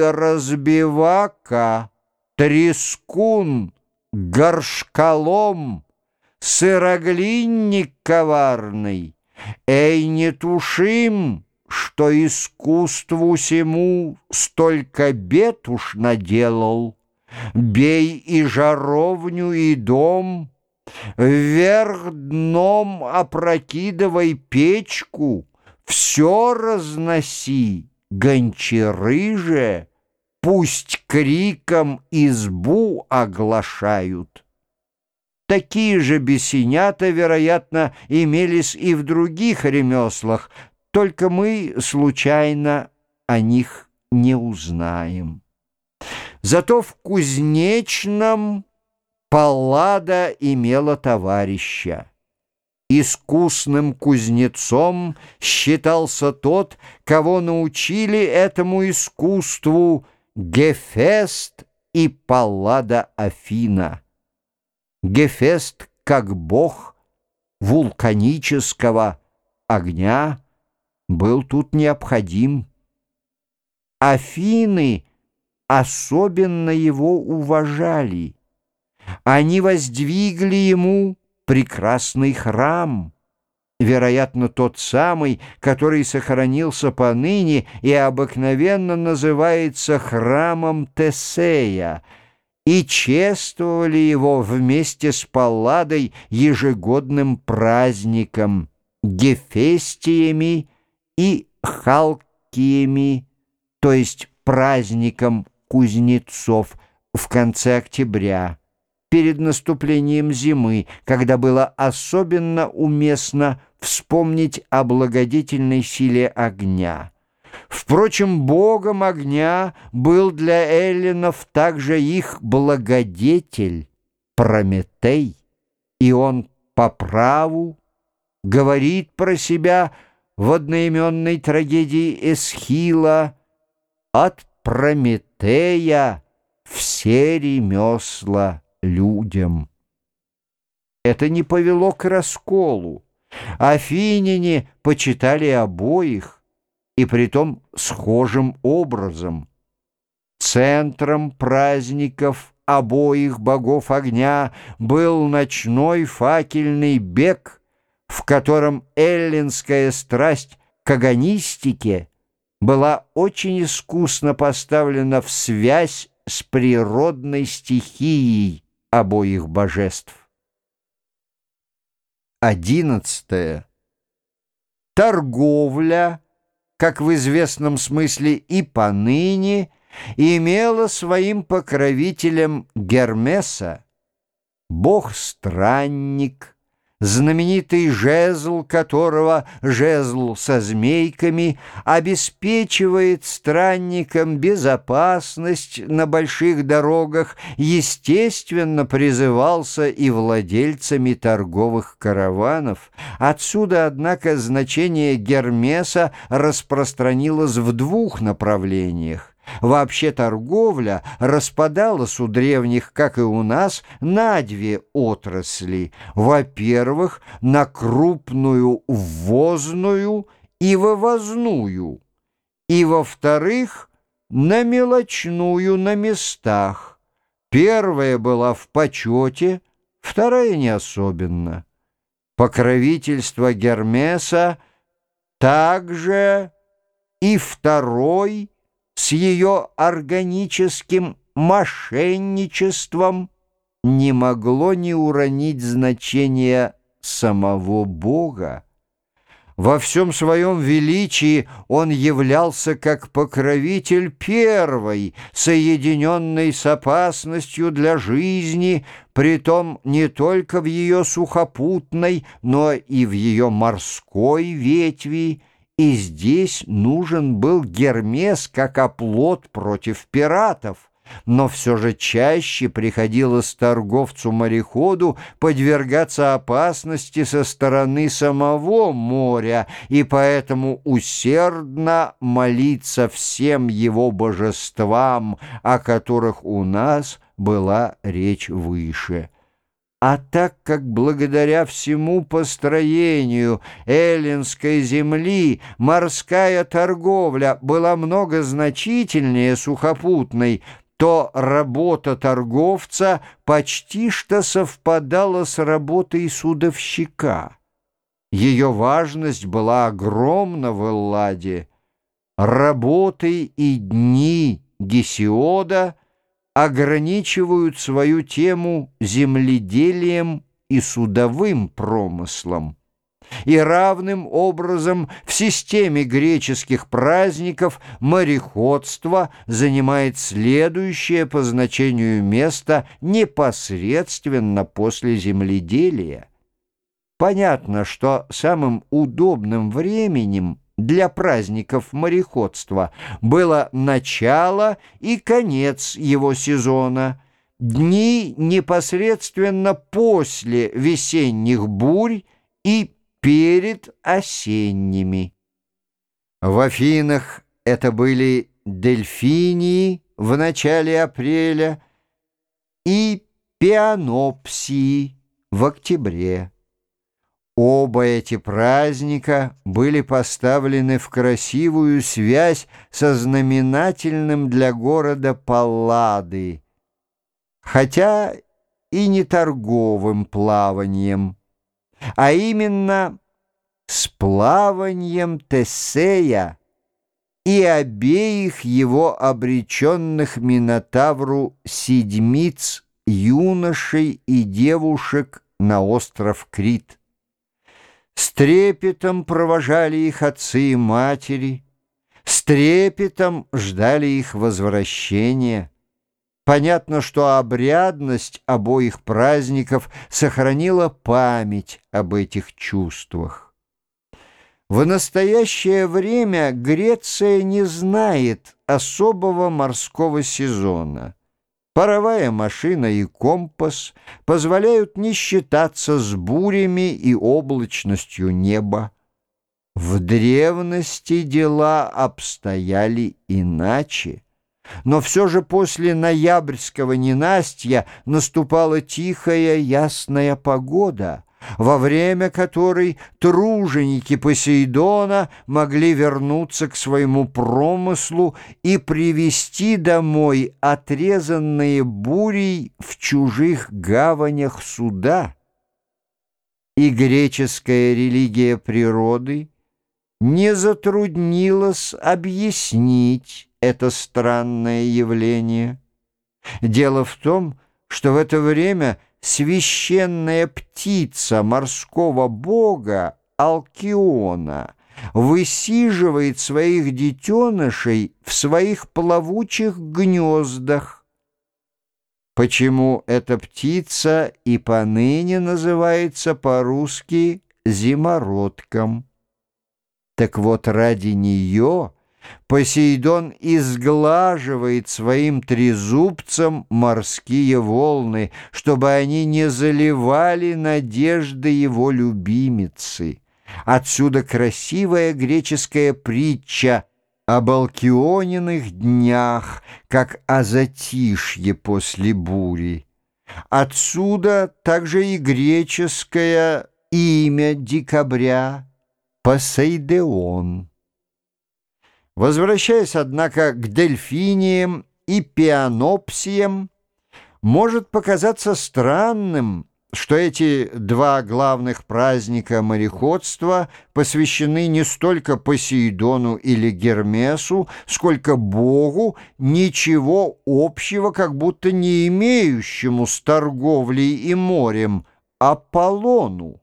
разбивака, трескун, горшколом, сыроглинник коварный, эй, не тушим, что искусству сему столько бед уж наделал. Бей и жаровню, и дом, вверх дном опрокидывай печку, все разноси, гончары же, пусть криком избу оглашают. Такие же бесенята, вероятно, имелись и в других ремеслах, только мы случайно о них не узнаем. Зато в кузнечном Паллада имела товарища. Искусным кузнецом считался тот, кого научили этому искусству Гефест и Паллада Афина. Гефест как бог вулканического огня был тут необходим. Афины особенно его уважали. Они воздвигли ему прекрасный храм, вероятно, тот самый, который сохранился поныне и обыкновенно называется храмом Тесея, и чествовали его вместе с Палладой ежегодным праздником, гефестиями и халкиями, то есть праздником кузнецов в конце октября перед наступлением зимы, когда было особенно уместно вспомнить о благодетельной силе огня. Впрочем, богом огня был для эллинов также их благодетель Прометей, и он по праву говорит про себя в одноименной трагедии Эсхила «От Прометея все ремесла» людям. Это не повело к расколу. Афиняне почитали обоих, и притом схожим образом. Центром праздников обоих богов огня был ночной факельный бег, в котором эллинская страсть к агонистике была очень искусно поставлена в связь с природной стихией, обоих божеств. Одиннадцатое. Торговля, как в известном смысле и поныне, имела своим покровителем Гермеса, бог-странник, знаменитый жезл которого, жезл со змейками, обеспечивает странникам безопасность на больших дорогах, естественно, призывался и владельцами торговых караванов. Отсюда, однако, значение Гермеса распространилось в двух направлениях. Вообще торговля распадалась у древних, как и у нас, на две отрасли. Во-первых, на крупную ввозную и вывозную. И, во-вторых, на мелочную на местах. Первая была в почете, вторая не особенно. Покровительство Гермеса также и второй – с ее органическим мошенничеством не могло не уронить значения самого Бога. Во всем своем величии он являлся как покровитель первой, соединенной с опасностью для жизни, притом не только в ее сухопутной, но и в ее морской ветви, и здесь нужен был Гермес как оплот против пиратов. Но все же чаще приходилось торговцу-мореходу подвергаться опасности со стороны самого моря и поэтому усердно молиться всем его божествам, о которых у нас была речь выше. А так как благодаря всему построению эллинской земли морская торговля была много значительнее сухопутной, то работа торговца почти что совпадала с работой судовщика. Ее важность была огромна в Элладе. Работы и дни Гесиода ограничивают свою тему земледелием и судовым промыслом. И равным образом в системе греческих праздников мореходство занимает следующее по значению место непосредственно после земледелия. Понятно, что самым удобным временем для праздников мореходства было начало и конец его сезона, дни непосредственно после весенних бурь и перед осенними. В Афинах это были дельфинии в начале апреля и пианопсии в октябре. Оба эти праздника были поставлены в красивую связь со знаменательным для города Паллады, хотя и не торговым плаванием, а именно с плаванием Тесея и обеих его обреченных Минотавру седьмиц, юношей и девушек на остров Крит. С трепетом провожали их отцы и матери, с трепетом ждали их возвращения. Понятно, что обрядность обоих праздников сохранила память об этих чувствах. В настоящее время Греция не знает особого морского сезона. Паровая машина и компас позволяют не считаться с бурями и облачностью неба. В древности дела обстояли иначе. Но все же после ноябрьского ненастья наступала тихая ясная погода — во время которой труженики Посейдона могли вернуться к своему промыслу и привести домой отрезанные бурей в чужих гаванях суда. И греческая религия природы не затруднилась объяснить это странное явление. Дело в том, что в это время – священная птица морского бога Алкиона высиживает своих детенышей в своих плавучих гнездах. Почему эта птица и поныне называется по-русски зимородком? Так вот ради нее Посейдон изглаживает своим трезубцем морские волны, чтобы они не заливали надежды его любимицы. Отсюда красивая греческая притча об Алкиониных днях, как о затишье после бури. Отсюда также и греческое имя декабря — Посейдеон. Возвращаясь, однако, к дельфиниям и пианопсиям, может показаться странным, что эти два главных праздника мореходства посвящены не столько Посейдону или Гермесу, сколько Богу, ничего общего как будто не имеющему с торговлей и морем, Аполлону.